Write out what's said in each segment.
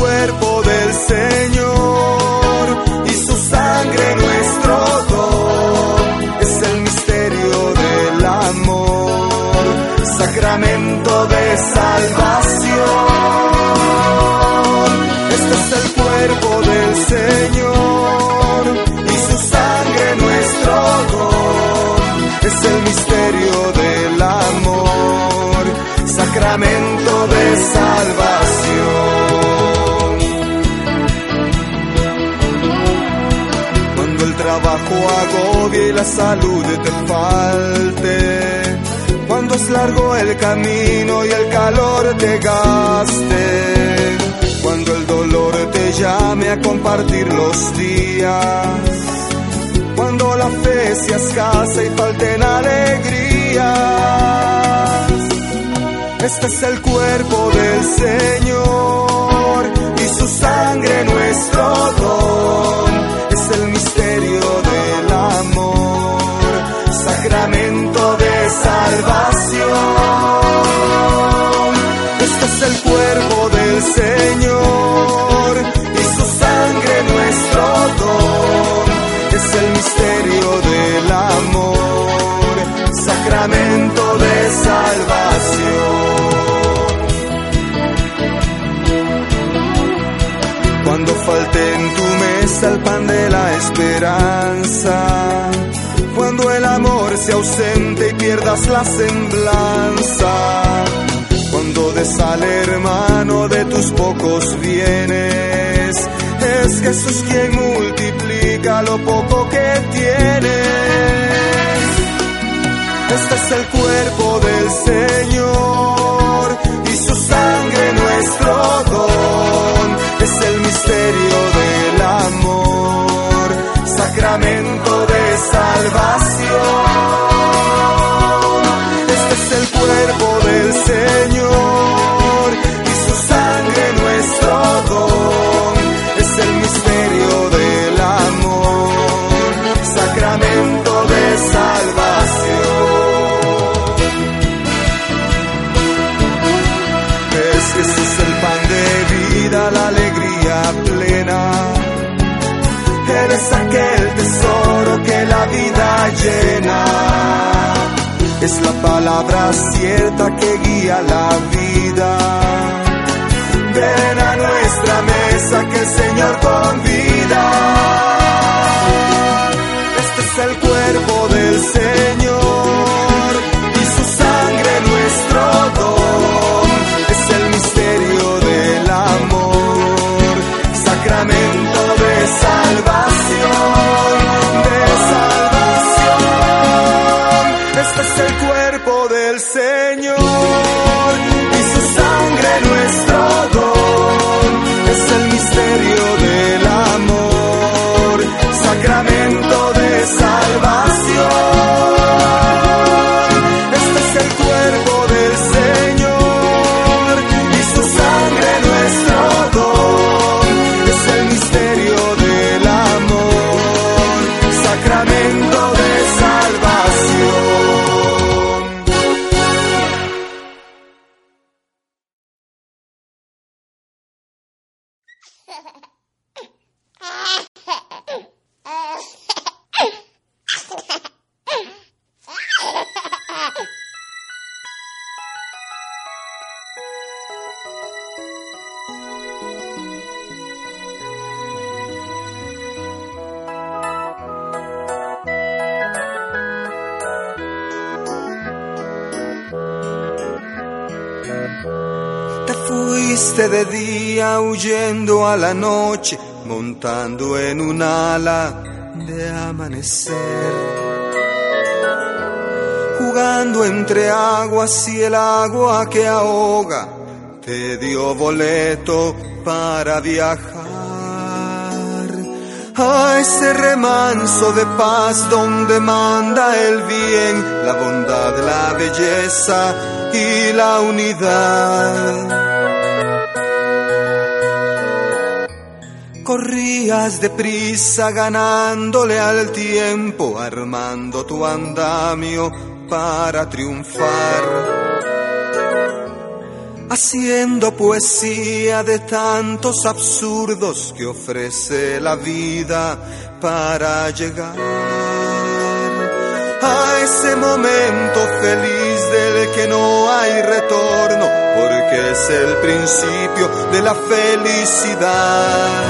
Cuerpo del Señor la salud te falte, cuando es largo el camino y el calor te gaste, cuando el dolor te llame a compartir los días, cuando la fe sea escasa y falten alegrías. Este es el cuerpo del Señor y su sangre nuestro don. Sacramento de salvación. Este es el cuerpo del Señor y su sangre nuestro don. Es el misterio del amor, sacramento de salvación. Cuando falte en tu mesa el pan de la esperanza, amor se ausente y pierdas la semblanza, cuando des al hermano de tus pocos bienes, es Jesús quien multiplica lo poco que tienes. Este es el cuerpo del Señor y su sangre nuestro don. Es el misterio Es la palabra cierta que guía la vida. Ven a nuestra mesa que el Señor convida. De día huyendo a la noche, montando en un ala de amanecer. Jugando entre aguas y el agua que ahoga, te dio boleto para viajar a ese remanso de paz donde manda el bien, la bondad, la belleza y la unidad. Corrías deprisa ganándole al tiempo, armando tu andamio para triunfar. haciendo poesía de tantos absurdos que ofrece la vida para llegar a ese momento feliz del que no hay retorno, porque es el principio de la felicidad.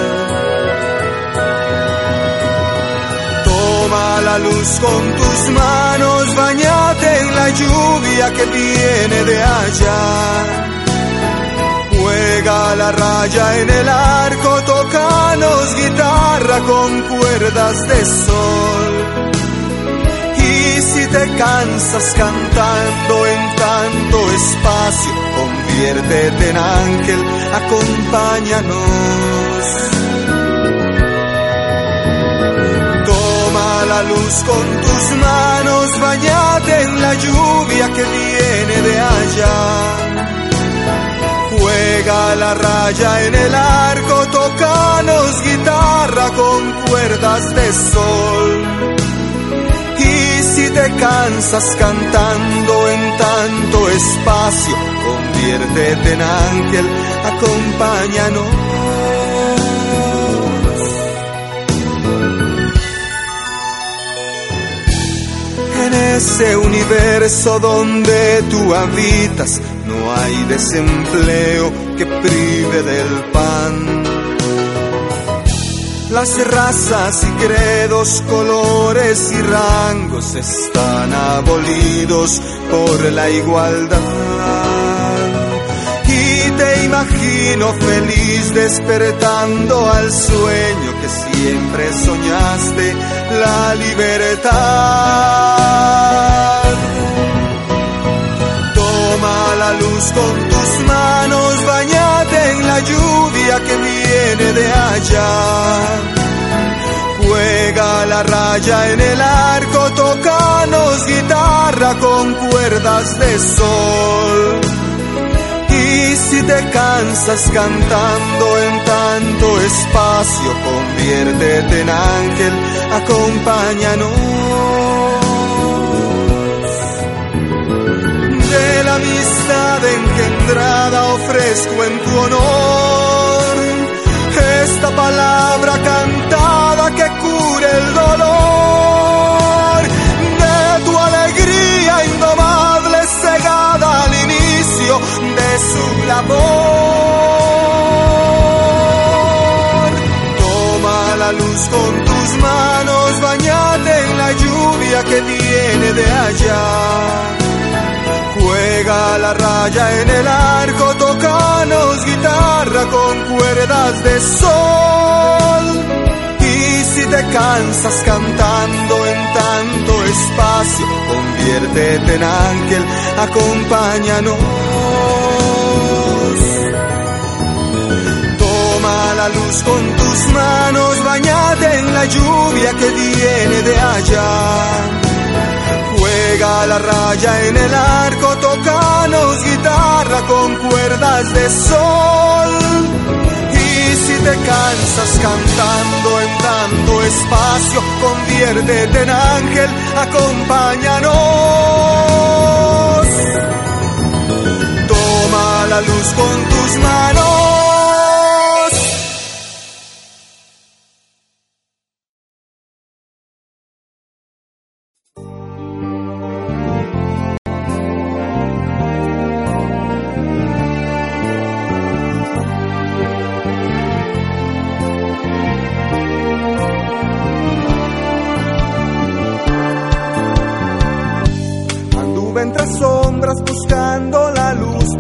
Toma la luz con tus manos, bañate en la lluvia que viene de allá Juega la raya en el arco, tocanos guitarra con cuerdas de sol. Si te cansas cantando en tanto espacio, conviértete en ángel, acompáñanos. Toma la luz con tus manos, bañate en la lluvia que viene de allá Juega la raya en el arco, tocanos guitarra con cuerdas de sol. Te cansas cantando en tanto espacio, conviértete en ángel, acompáñanos. En ese universo donde tú habitas, no hay desempleo que prive del pan. Las razas y credos, colores y rangos están abolidos por la igualdad. Y te imagino feliz despertando al sueño que siempre soñaste, la libertad la luz con tus manos, bañate en lluvia que viene de allá. Juega la raya en el arco, tocanos guitarra con cuerdas de sol. Y si te cansas cantando en tanto espacio, conviértete en ángel, acompáñanos. La amistad engendrada ofrezco en tu honor esta palabra cantada que cure el dolor de tu alegría indomable cegada al inicio de su labor. Toma la luz con tus manos, bañate en la lluvia que viene de allá La raya en el arco, tocanos guitarra con cuerdas de sol. Y si te cansas cantando en tanto espacio, conviértete en ángel, acompáñanos. Toma la luz con tus manos, bañate en la lluvia que viene de allá Juega la raya en el arco, tocanos guitarra con cuerdas de sol. Y si te cansas cantando en tanto espacio, conviértete en ángel, acompáñanos. Toma la luz con tus manos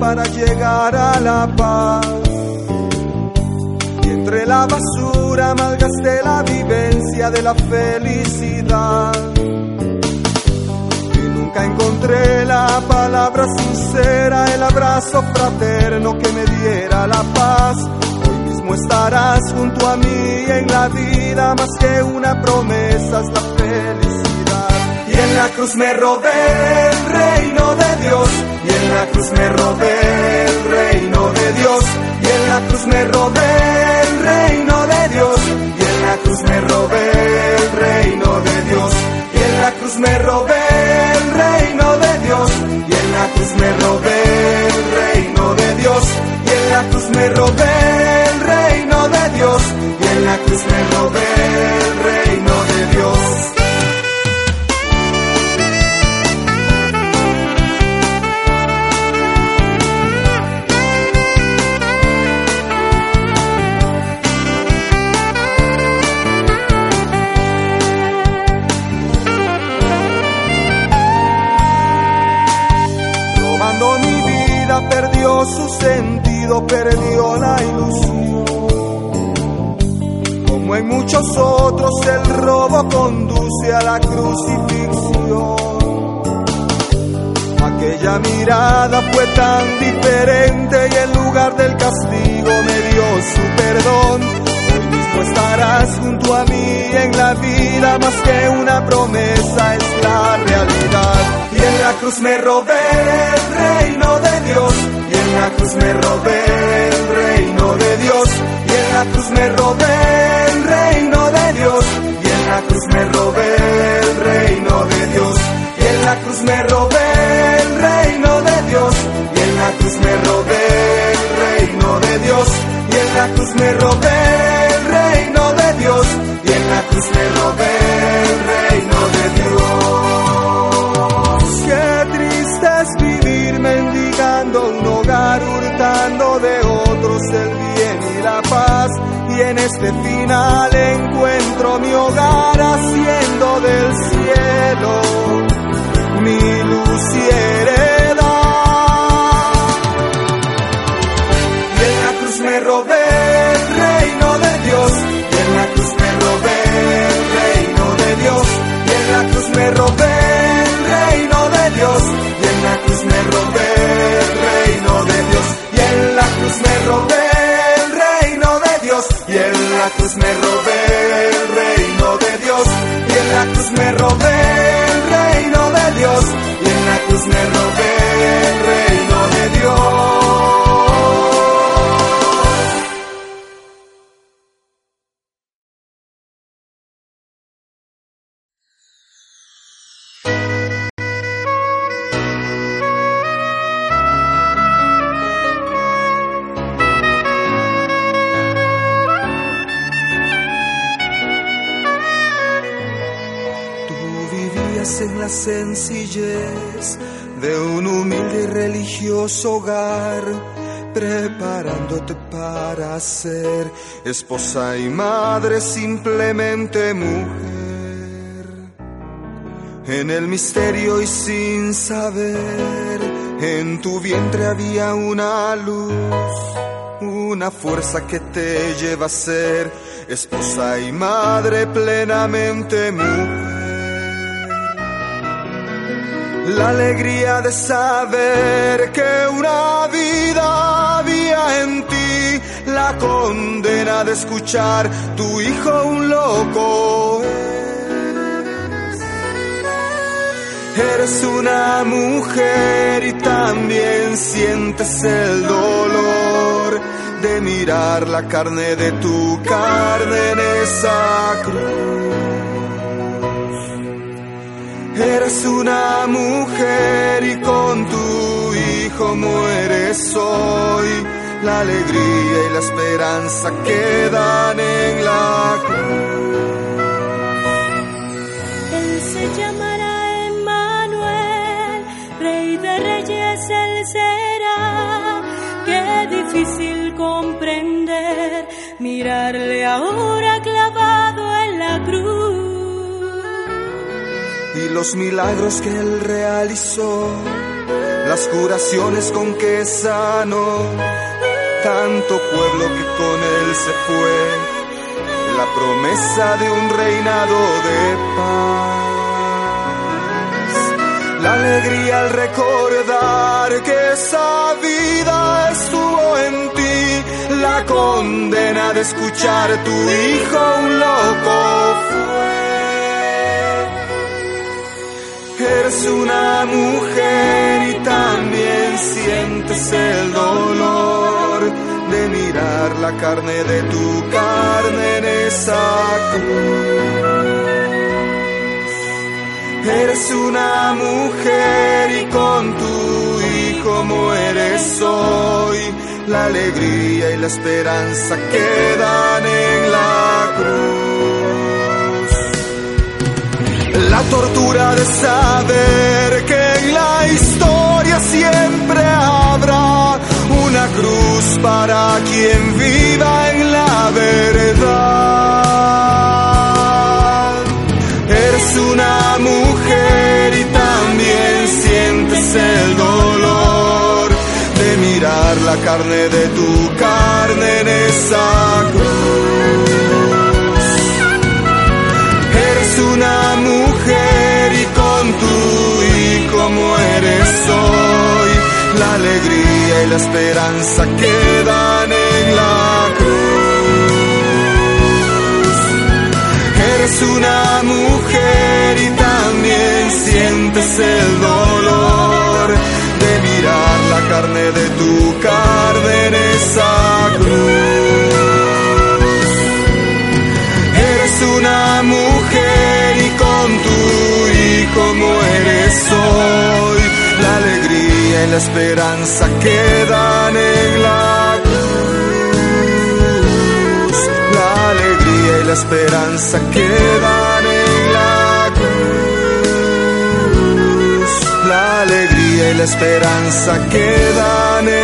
llegar a la paz. Y entre la basura malgasté la vivencia de la felicidad. Y nunca encontré la palabra sincera, el abrazo fraterno que me diera la paz. Hoy mismo estarás junto a mí en la vida, más que una promesa es la felicidad. Y en la cruz me robé el reino de Dios y en la cruz me robé el reino de Dios, y en la cruz me robé el reino de Dios, y en la cruz me robé el reino de Dios, y en la cruz me robé el reino de Dios, y en la cruz me robé el reino de Dios. me robé el reino de Dios y en la cruz me robé el reino de Dios. Perdió su sentido, perdió la ilusión. Como en muchos otros el robo conduce a la crucifixión. Aquella mirada fue tan diferente y en lugar del castigo me dio su perdón. Hoy mismo estarás junto a mí en la vida, más que una promesa es la realidad. Y en la cruz me robé el reino de Dios, y en la cruz me robé el reino de Dios, y en la cruz me robé el reino de Dios, y en la cruz me robé este final encuentro mi hogar haciendo del cielo Dios, y en la cruz me robé el reino de Dios, y en la cruz me robé religioso hogar, preparándote para ser esposa y madre, simplemente mujer. En el misterio y sin saber, en tu vientre había una luz, una fuerza que te lleva a ser esposa y madre plenamente mujer. La alegría de saber que una vida había en ti, la condena de escuchar tu hijo un loco es. Eres una mujer y también sientes el dolor de mirar la carne de tu carne en esa cruz. Eres una mujer y con tu hijo mueres hoy. La alegría y la esperanza quedan en la cruz. Él se llamará Emmanuel, Rey de Reyes Él será. Qué difícil comprender, mirarle ahora clavado en la cruz. Y los milagros que él realizó, las curaciones con que sanó, tanto pueblo que con él se fue, la promesa de un reinado de paz, la alegría al recordar que esa vida estuvo en ti, la condena de escuchar tu hijo un loco fue. Eres una mujer y también sientes el dolor de mirar la carne de tu carne en esa cruz. Eres una mujer y con tu hijo mueres hoy. la alegría y la esperanza quedan en la cruz. La tortura de saber que en la historia siempre habrá una cruz para quien viva en la verdad. Eres una mujer y también sientes el dolor de mirar la carne de tu carne en esa cruz. Eres una mujer alegría y la esperanza quedan en la cruz. Eres una mujer y también sientes el dolor de mirar la carne de tu carne en esa cruz. Eres una mujer y con tu y como eres hoy, la esperanza quedan en la cruz. La alegría y la esperanza quedan en la cruz. La alegría y la esperanza quedan en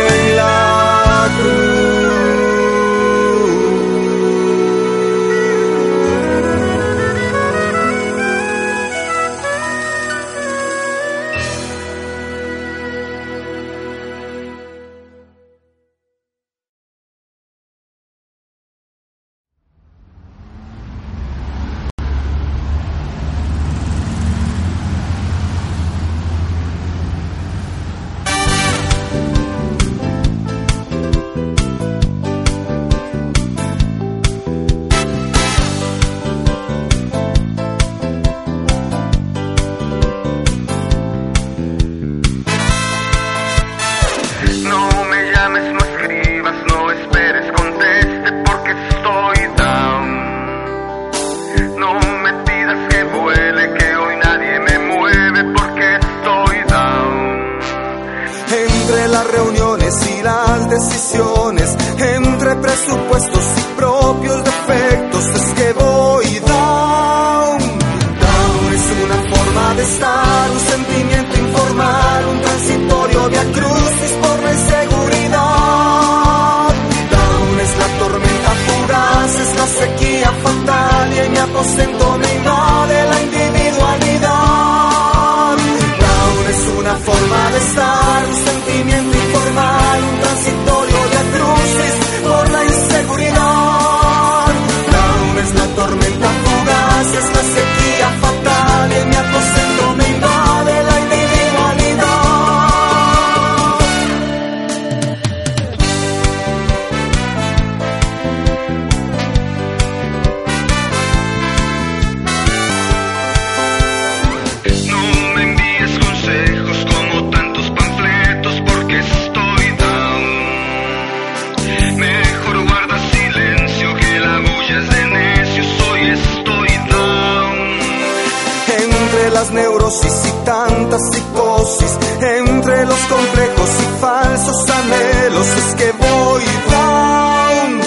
entre los complejos y falsos anhelos, es que voy down.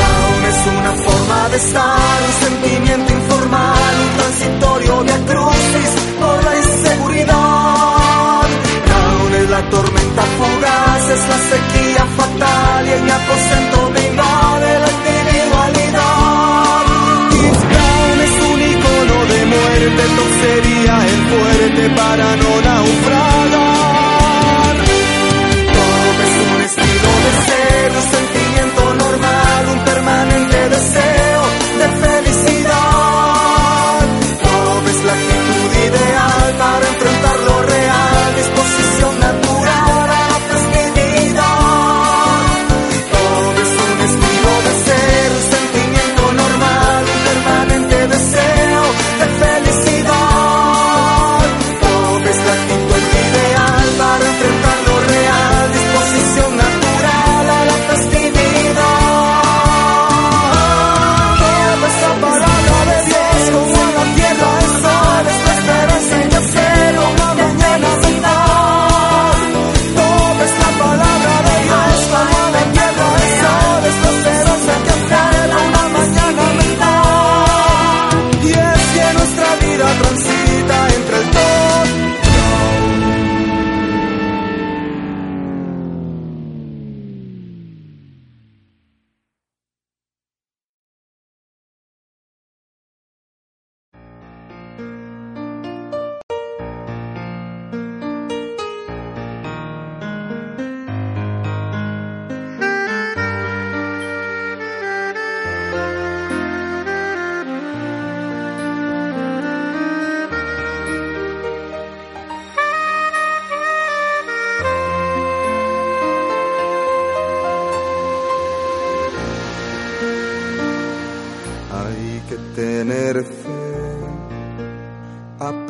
Down es una forma de estar, un sentimiento informal, un transitorio via crucis por la inseguridad. Down es la tormenta fugaz, es la sequía fatal y en mi aposento para no naufragar.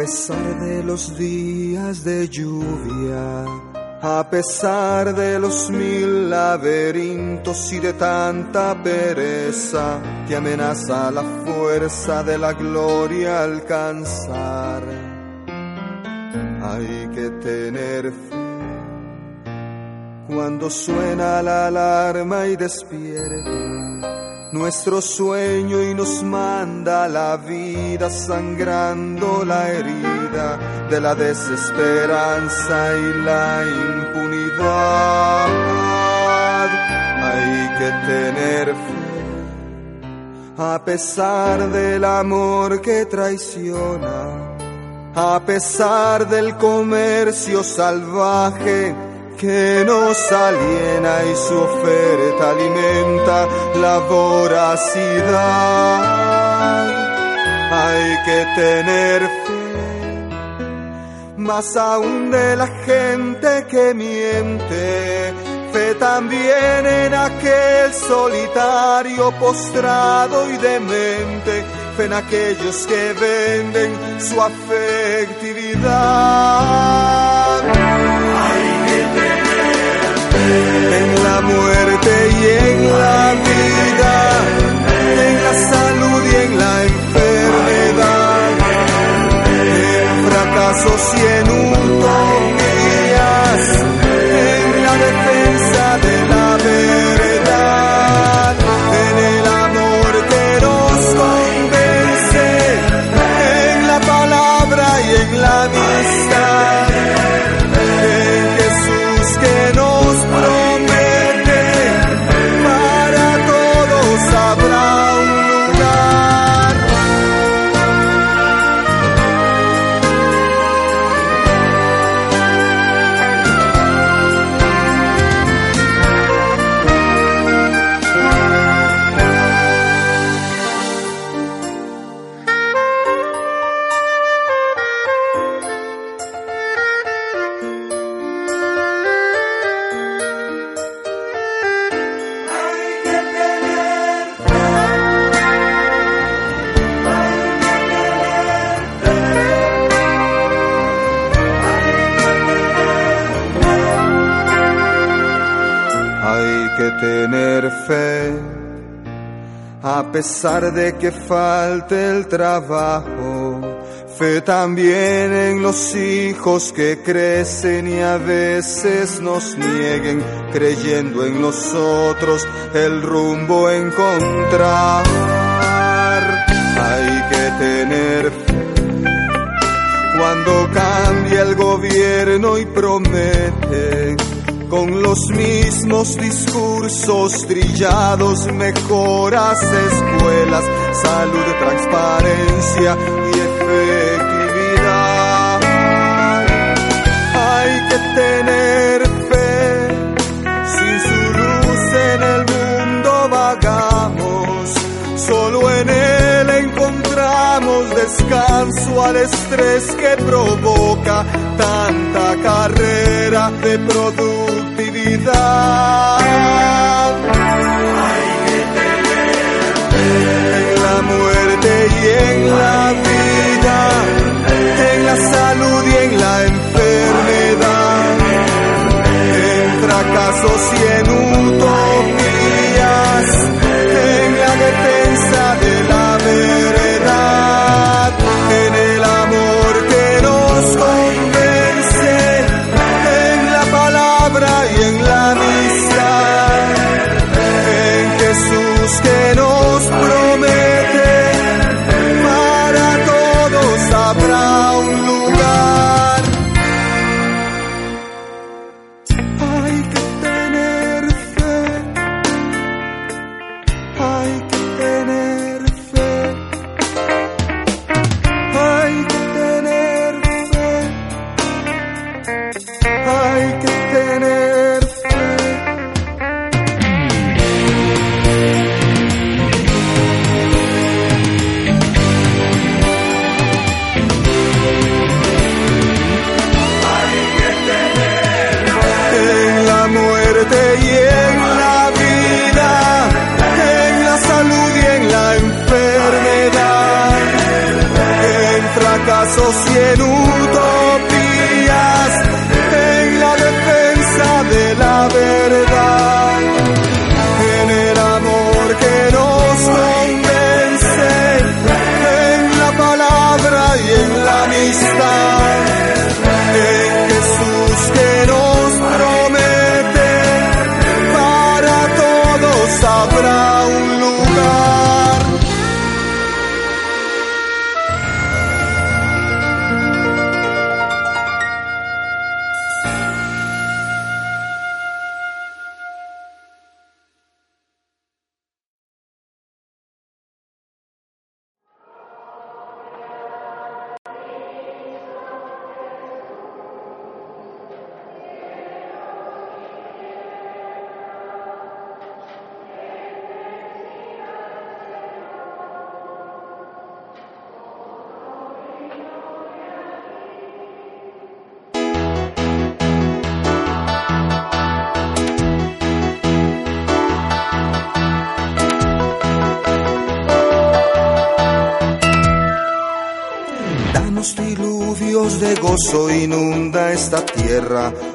Pesar de los días de lluvia, a pesar de los mil laberintos y de tanta pereza que amenaza la fuerza de la gloria alcanzar. Hay que tener fe cuando suena la alarma y despierta nuestro sueño y nos manda la vida sangrando la herida de la desesperanza y la impunidad. Hay que tener fe a pesar del amor que traiciona, a pesar del comercio salvaje que nos aliena y su oferta alimenta la voracidad. Hay que tener fe, más aún de la gente que miente, fe también en aquel solitario postrado y demente, fe en aquellos que venden su afectividad. En la muerte y en la vida, en la salud y en la enfermedad, en fracasos y en utopías, pesar de que falte el trabajo. Fe también en los hijos que crecen y a veces nos nieguen, creyendo en nosotros el rumbo encontrar. Hay que tener fe cuando cambia el gobierno y promete con los mismos discursos trillados, mejoras, escuelas, salud, transparencia y efectividad. Hay que tener fe, sin su luz en el mundo vagamos, solo en él encontramos descanso al estrés que provoca tanta carrera de productos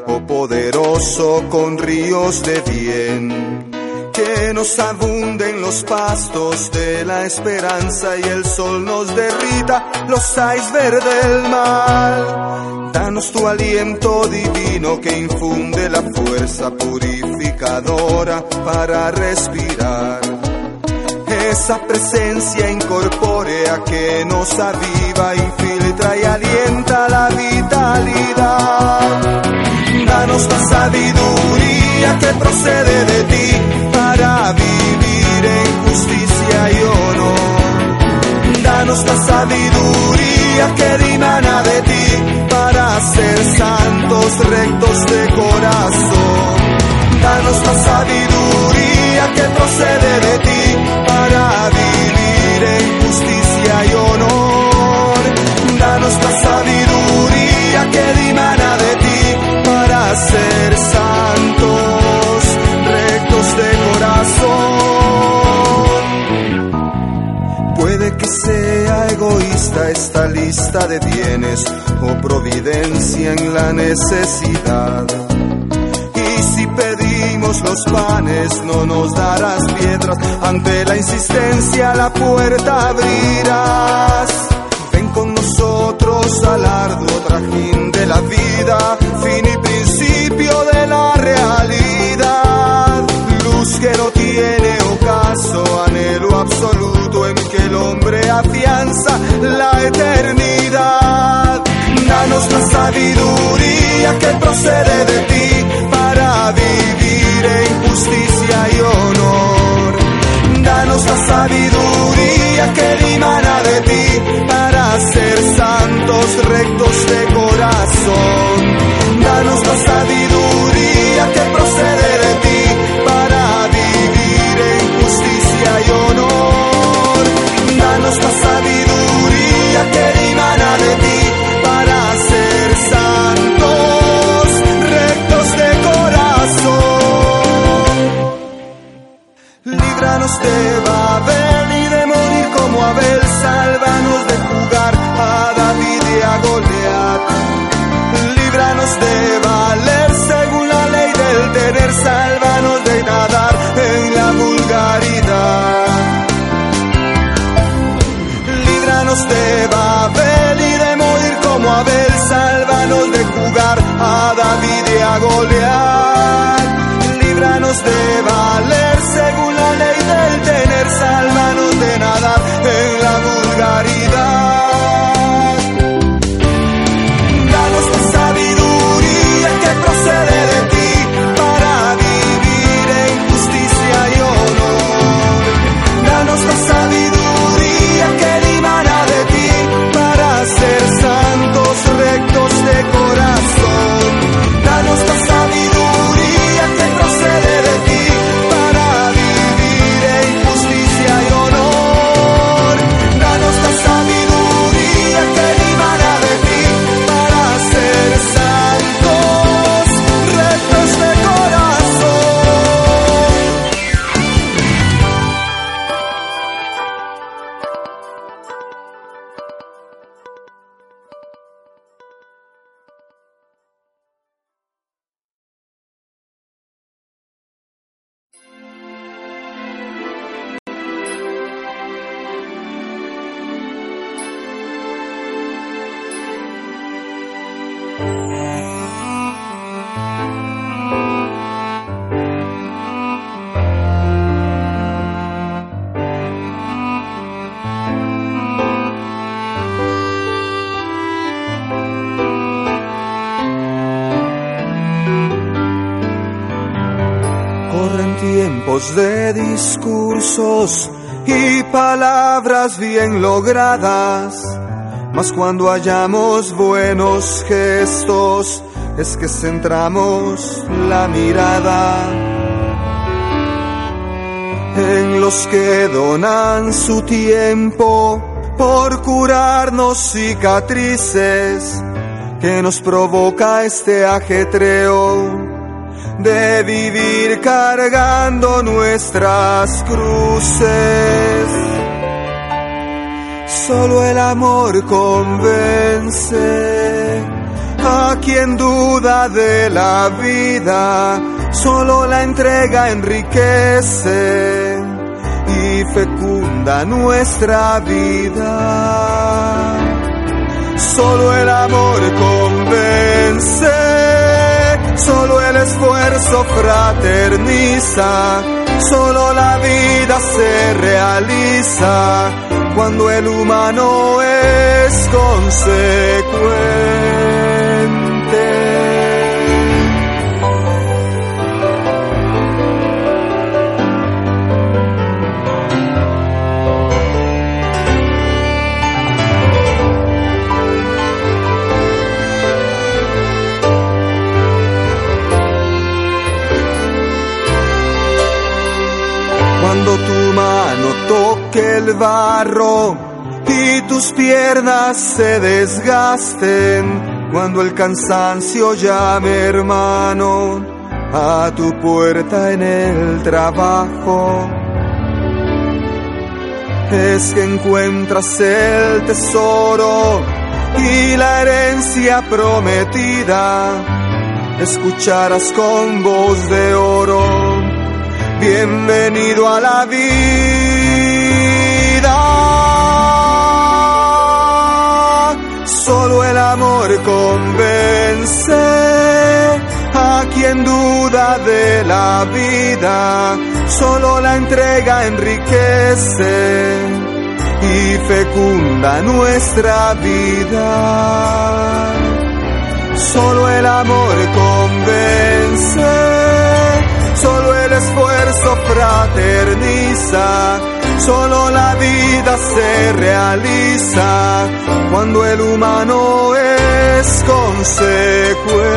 oh poderoso con ríos de bien. Que nos abunden los pastos de la esperanza y el sol nos derrita los icebergs del mal. Danos tu aliento divino que infunde la fuerza purificadora para respirar esa presencia incorpórea que nos aviva, infiltra y alienta la Danos la sabiduría que procede de ti para vivir en justicia y honor. Danos la sabiduría que dimana de ti para ser santos, rectos de corazón. Danos la sabiduría que procede de ti para vivir en justicia de o providencia en la necesidad. Y si pedimos los panes, no nos darás piedras. Ante la insistencia, la puerta abrirás. Ven con nosotros al arduo trajín de la vida, fin y principio de la realidad. Luz que no tiene ocaso, anhelo absoluto afianza la eternidad. Danos la sabiduría que procede de ti para vivir en justicia y honor. Danos la sabiduría que dimana de ti para ser santos, rectos de corazón. Danos la sabiduría que discursos y palabras bien logradas, mas cuando hallamos buenos gestos es que centramos la mirada en los que donan su tiempo por curarnos cicatrices que nos provoca este ajetreo de vivir cargando nuestras cruces. Solo el amor convence a quien duda de la vida. Solo la entrega enriquece y fecunda nuestra vida. Solo el amor convence, solo el esfuerzo fraterniza, solo la vida se realiza cuando el humano es consecuente. Mano toque el barro y tus piernas se desgasten, cuando el cansancio llame hermano a tu puerta en el trabajo, es que encuentras el tesoro y la herencia prometida, escucharás con voz de oro bienvenido a la vida. Solo el amor convence a quien duda de la vida. Solo la entrega enriquece y fecunda nuestra vida. Solo el amor convence solo el esfuerzo fraterniza, solo la vida se realiza cuando el humano es consecuente.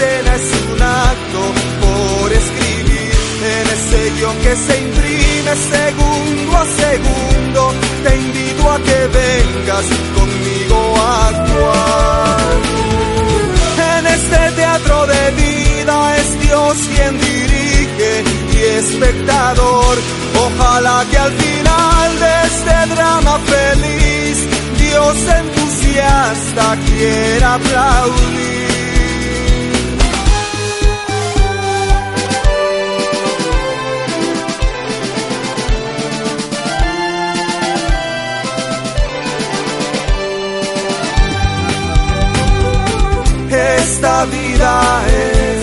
Escena es un acto por escribir en ese guion que se imprime segundo a segundo. Te invito a que vengas conmigo a actuar. En este teatro de vida es Dios quien dirige y espectador. Ojalá que al final de este drama feliz Dios entusiasta quiera aplaudir. Esta vida es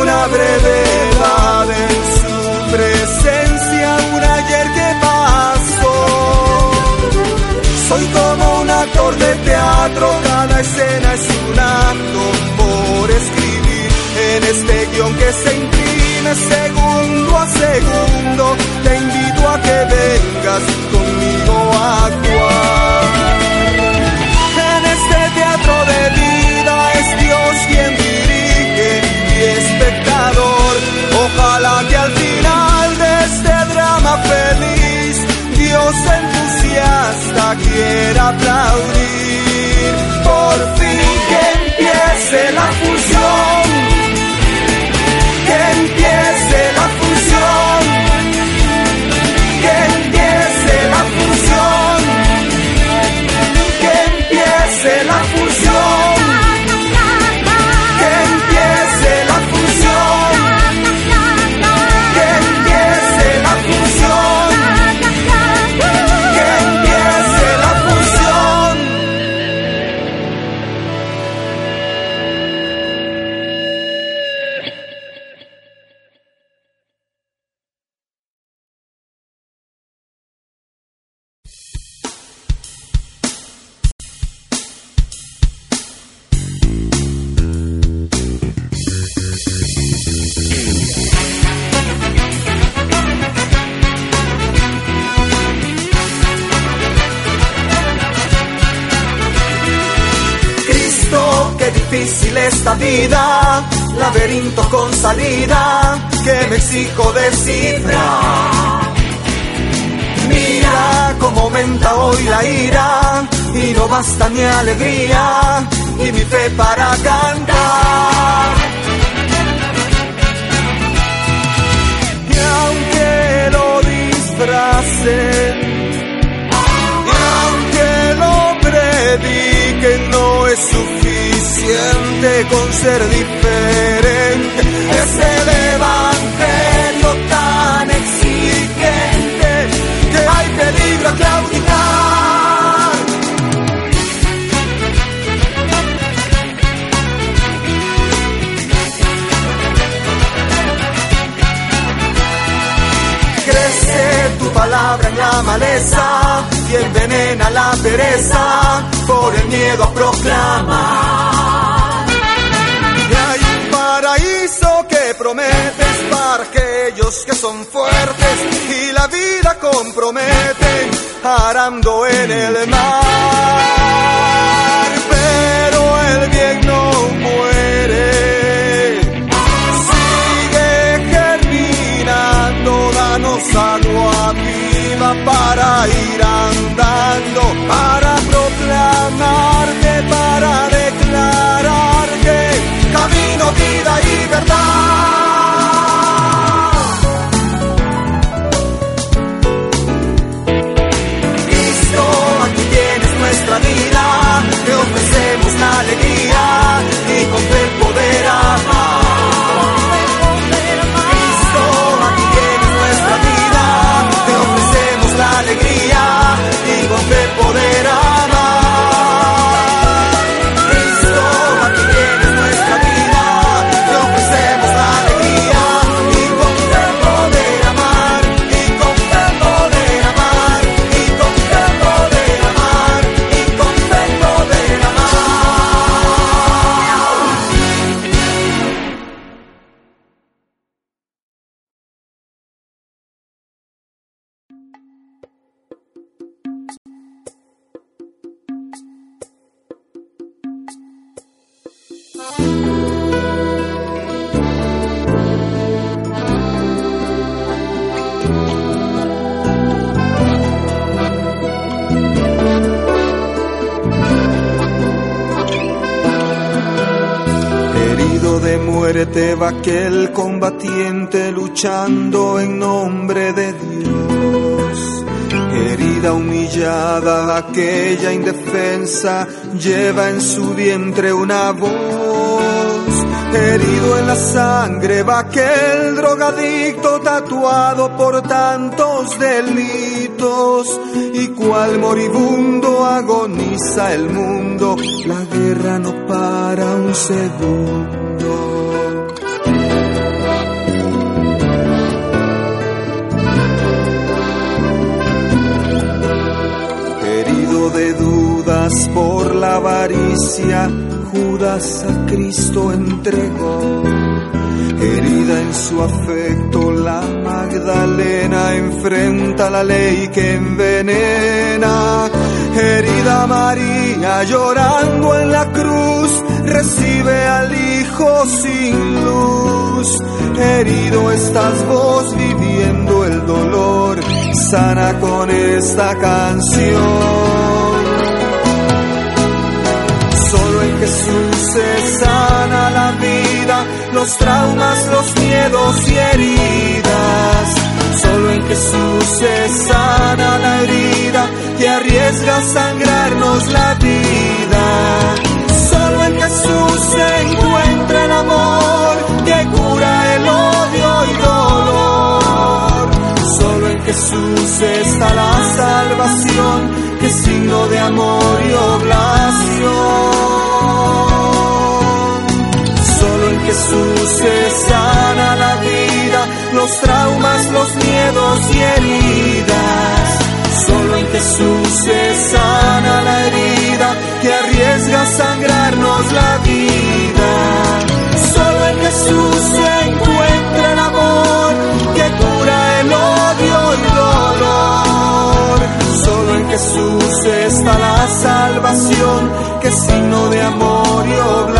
una brevedad en su presencia, un ayer que pasó. Soy como un actor de teatro, cada escena es un acto por escribir en este guion que se imprime segundo a segundo. Te invito a que vengas conmigo a actuar. la quiera aplaudir. Por fin que empiece la fusión. que me exijo de luchando en nombre de Dios. Herida, humillada, aquella indefensa, lleva en su vientre una voz. Herido en la sangre va aquel drogadicto tatuado por tantos delitos. Y cual moribundo agoniza el mundo, la guerra no para un segundo. Judas por la avaricia, Judas a Cristo entregó. Herida en su afecto, la Magdalena enfrenta la ley que envenena. Herida María llorando en la cruz, recibe al Hijo sin luz. Herido estás vos viviendo el dolor, sana con esta canción. Jesús se sana la vida, los traumas, los miedos y heridas. Solo en Jesús se sana la herida que arriesga sangrarnos la vida. Solo en Jesús se encuentra el amor que cura el odio y dolor. Solo en Jesús está la salvación que signo de amor y oblación. Los miedos y heridas. Solo en Jesús se sana la herida que arriesga a sangrarnos la vida. Solo en Jesús se encuentra el amor que cura el odio y dolor. Solo en Jesús está la salvación que es signo de amor y oblación.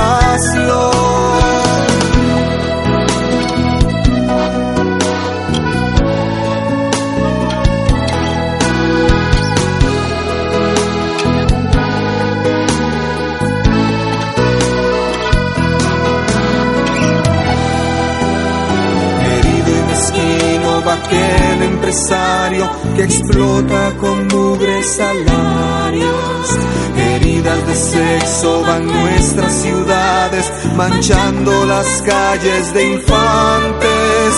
Que explota con mugres salarios. Heridas de sexo van nuestras ciudades, manchando las calles de infantes.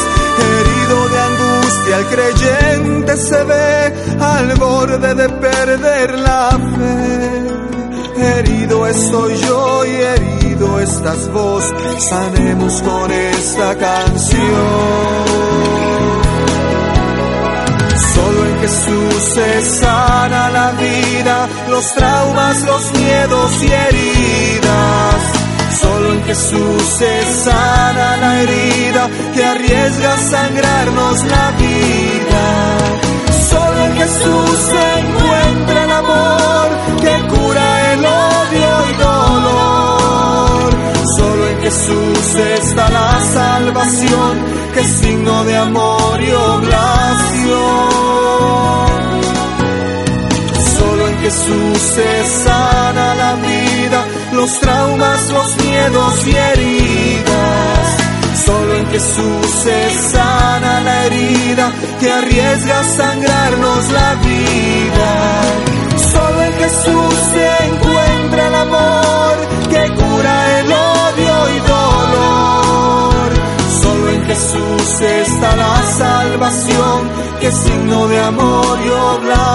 Herido de angustia, el creyente se ve al borde de perder la fe. Herido estoy yo y herido estás vos, sanemos con esta canción. Jesús se sana la vida, los traumas, los miedos y heridas. Solo en Jesús se sana la herida que arriesga a sangrarnos la vida. Solo en Jesús se encuentra el amor que cura el odio y dolor. Solo en Jesús está la salvación que es signo de amor y oblación. Jesús se sana la vida, los traumas, los miedos y heridas. Solo en Jesús se sana la herida que arriesga a sangrarnos la vida. Solo en Jesús se encuentra el amor que cura el odio y dolor. Solo en Jesús está la salvación que es signo de amor y oblación.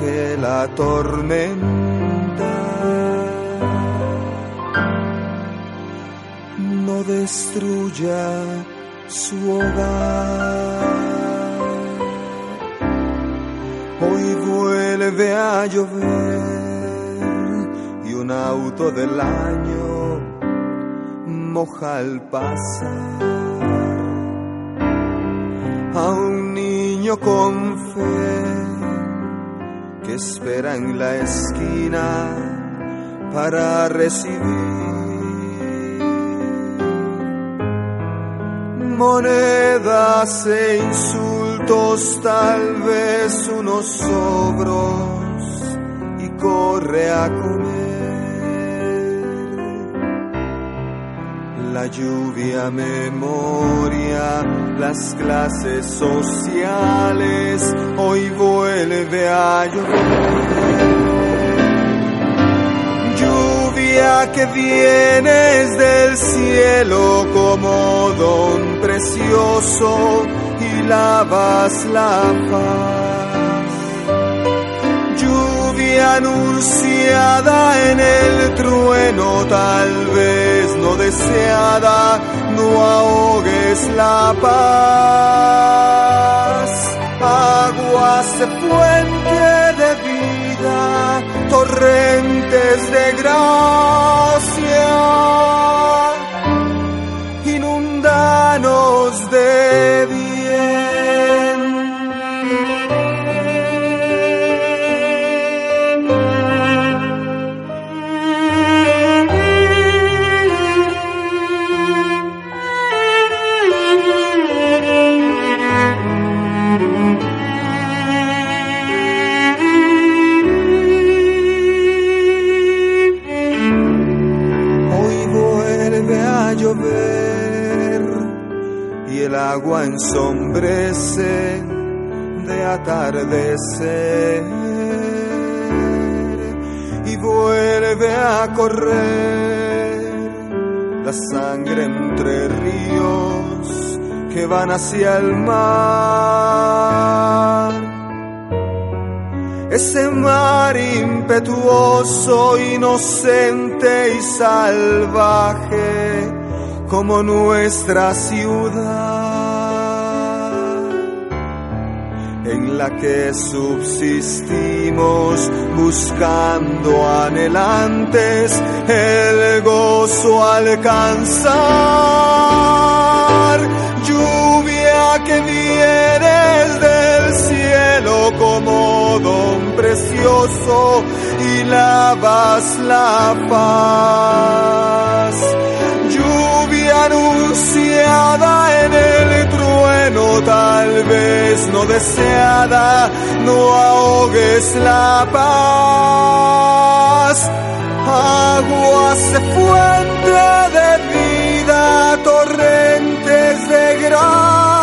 Que la tormenta no destruya su hogar. Hoy vuelve a llover y un auto del año moja al pasar a un niño con fe que espera en la esquina para recibir monedas e insultos, tal vez unos sobros y corre a comer. La lluvia memoria, las clases sociales, hoy vuelve a llover. Lluvia que vienes del cielo como don precioso y lavas la paz. Lluvia anunciada en el trueno, tal vez no deseada, no ahogues la paz. Aguas de fuente de vida, torrentes de gracia, inundanos de bien. Agua ensombrece de atardecer y vuelve a correr la sangre entre ríos que van hacia el mar. Ese mar impetuoso, inocente y salvaje como nuestra ciudad, la que subsistimos buscando anhelantes el gozo alcanzar. Lluvia que vienes del cielo como don precioso y lavas la paz. Anunciada en el trueno, tal vez no deseada, no ahogues la paz. Aguas de fuente de vida, torrentes de gracia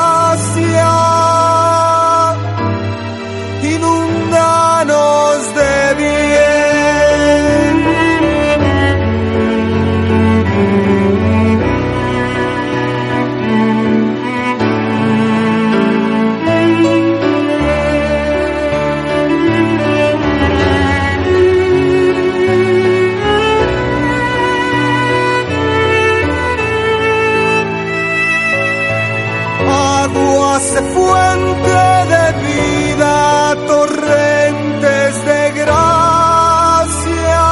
De fuente de vida, torrentes de gracia,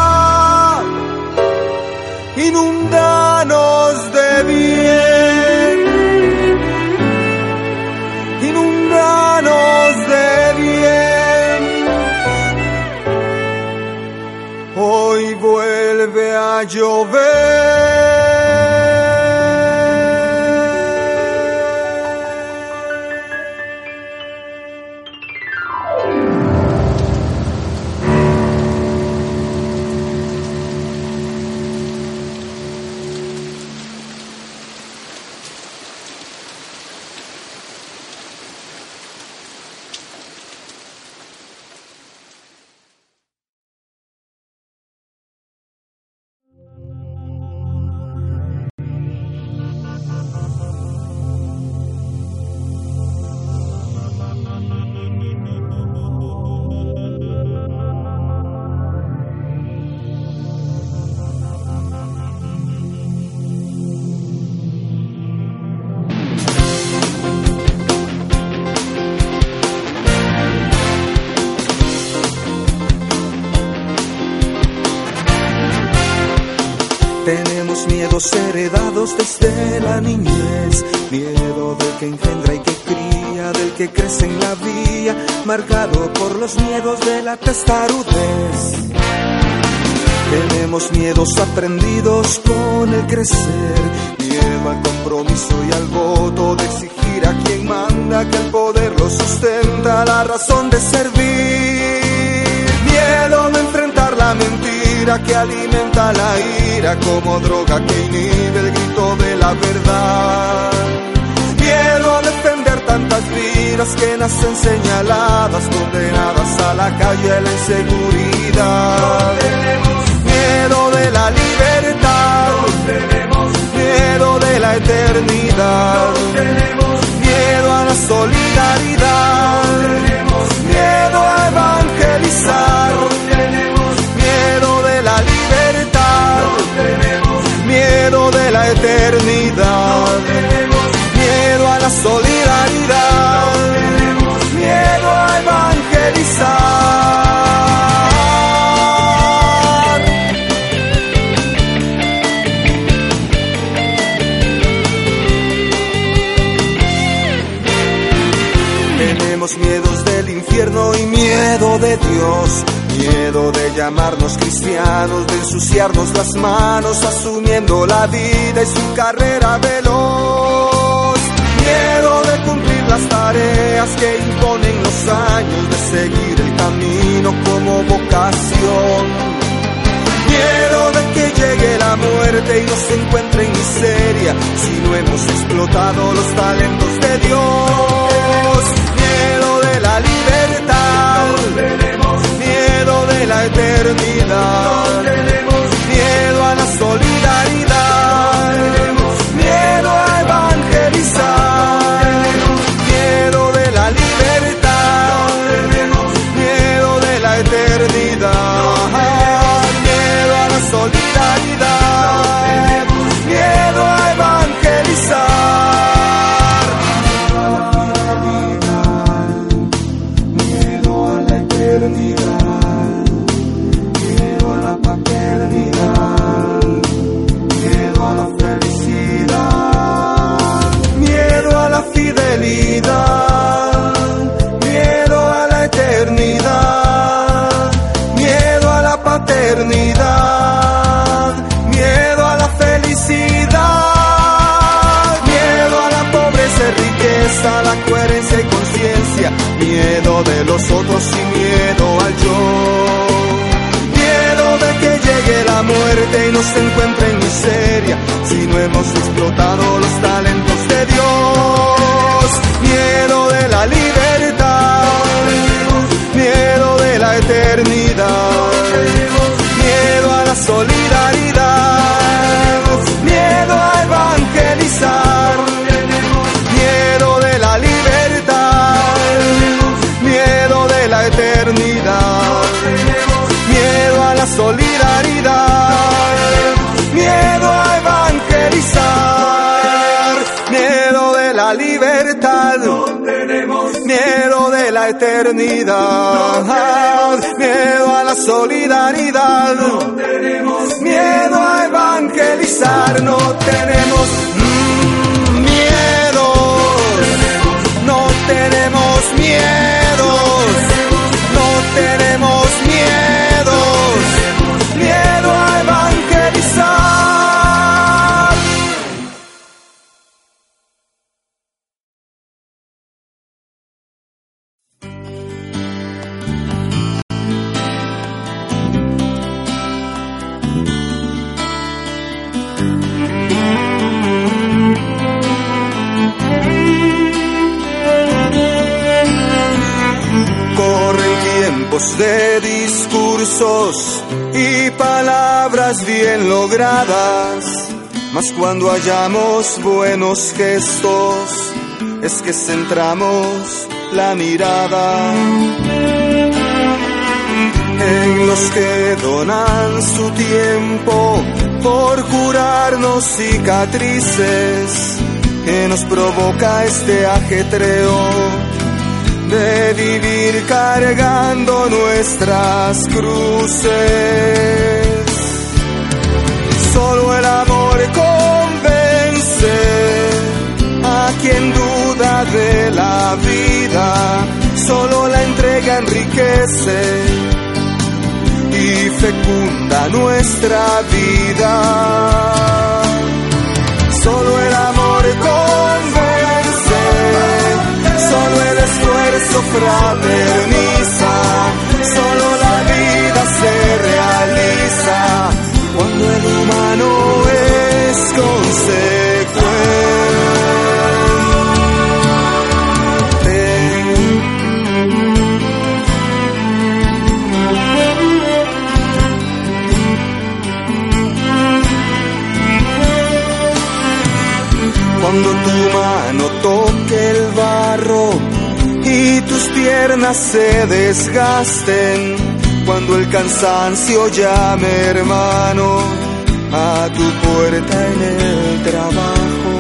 inundanos de bien, inundanos de bien. Hoy vuelve a llover. Heredados desde la niñez, miedo del que engendra y que cría, del que crece en la vía, marcado por los miedos de la testarudez. Tenemos miedos aprendidos con el crecer, miedo al compromiso y al voto de exigir a quien manda que el poder lo sustenta, la razón de servir, miedo de enfrentar la mentira que alimenta la ira como droga que inhibe el grito de la verdad. A defender tantas vidas que nacen señaladas, condenadas a la calle a la inseguridad. Miedo de la libertad, miedo de la eternidad, miedo a la solidaridad, miedo a evangelizar, de la eternidad, miedo a la solidaridad, miedo a evangelizar. Tenemos miedos del infierno y miedo de Dios. Miedo de llamarnos cristianos, de ensuciarnos las manos, asumiendo la vida y su carrera veloz. Miedo de cumplir las tareas que imponen los años, de seguir el camino como vocación. Miedo de que llegue la muerte y nos encuentre en miseria si no hemos explotado los talentos de Dios. Miedo de la libertad, la eternidad, miedo a la solidaridad, eternidad, miedo a la solidaridad, miedo a evangelizar, no tenemos de discursos y palabras bien logradas, mas cuando hallamos buenos gestos es que centramos la mirada en los que donan su tiempo por curarnos cicatrices que nos provoca este ajetreo de vivir cargando nuestras cruces. Solo el amor convence a quien duda de la vida. Solo la entrega enriquece y fecunda nuestra vida. Solo el amor convence, solo el esfuerzo fraterniza, solo la vida se realiza cuando el humano es consecuente. Cuando tu mano toque piernas se desgasten, cuando el cansancio llame hermano a tu puerta en el trabajo,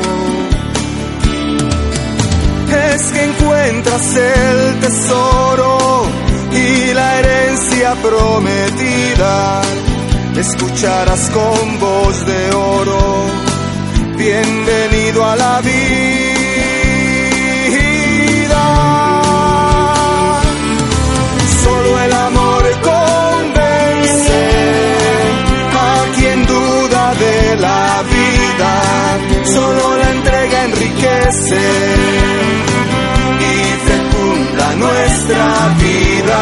es que encuentras el tesoro y la herencia prometida, escucharás con voz de oro. Bienvenido a la vida. ser y fecunda nuestra vida.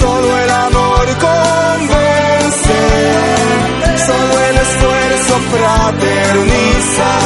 Solo el amor convence, solo el esfuerzo fraterniza.